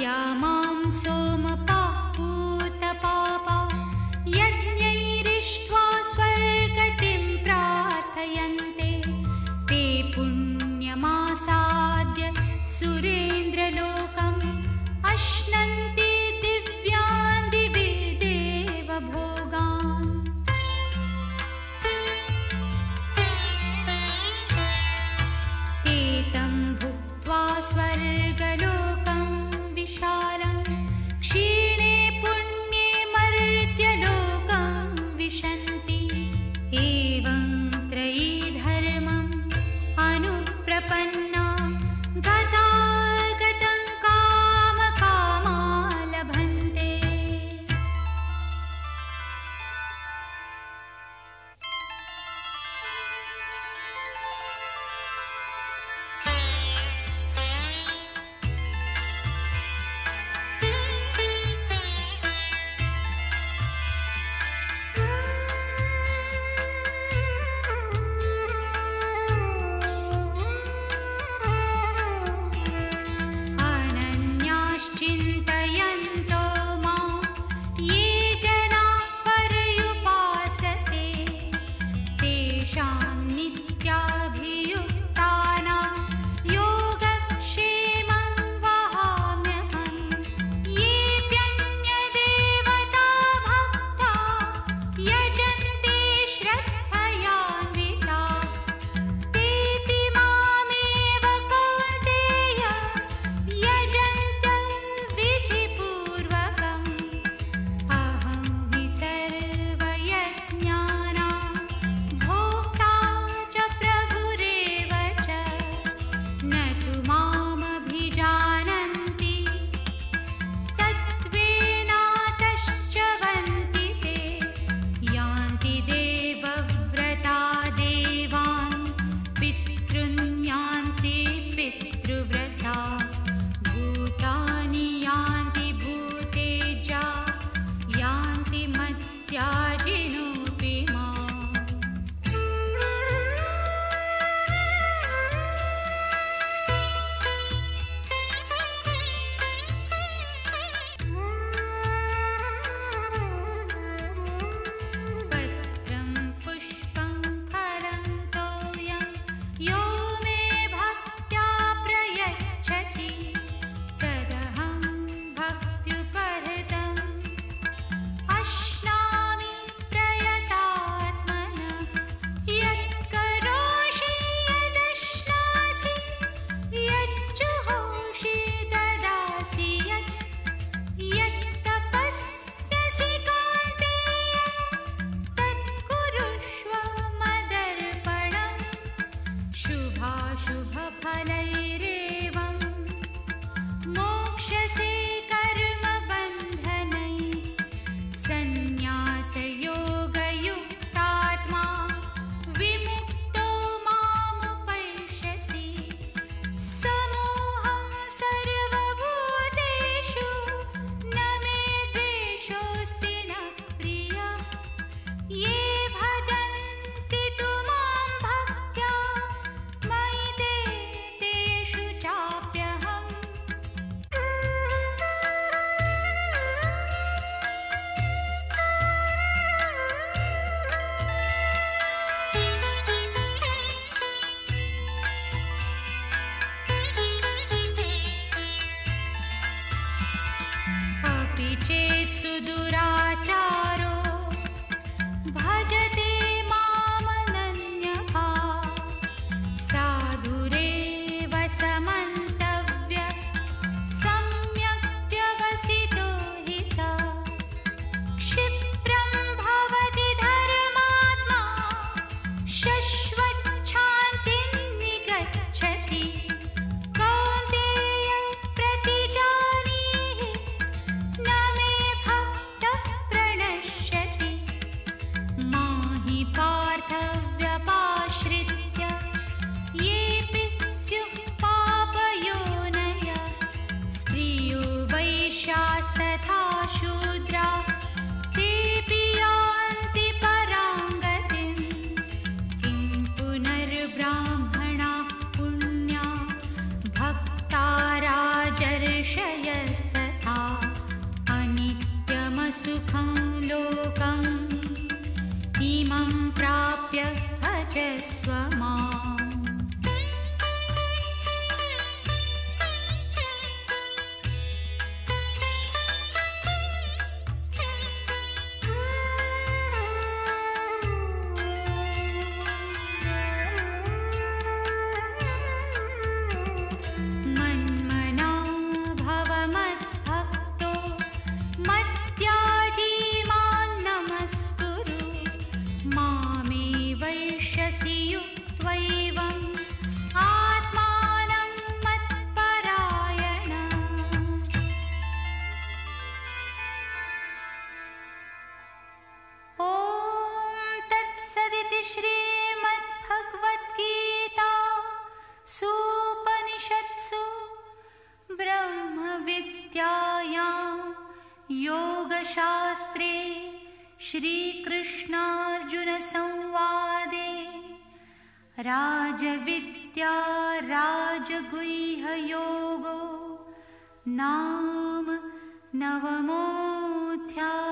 ्यामा सुखं लोकम् इमं प्राप्य भजस्व पचस्वमा योगशास्त्रे श्रीकृष्णार्जुनसंवादे। राजविद्या राजगुह्ययोगो। नाम नवमोऽध्याय।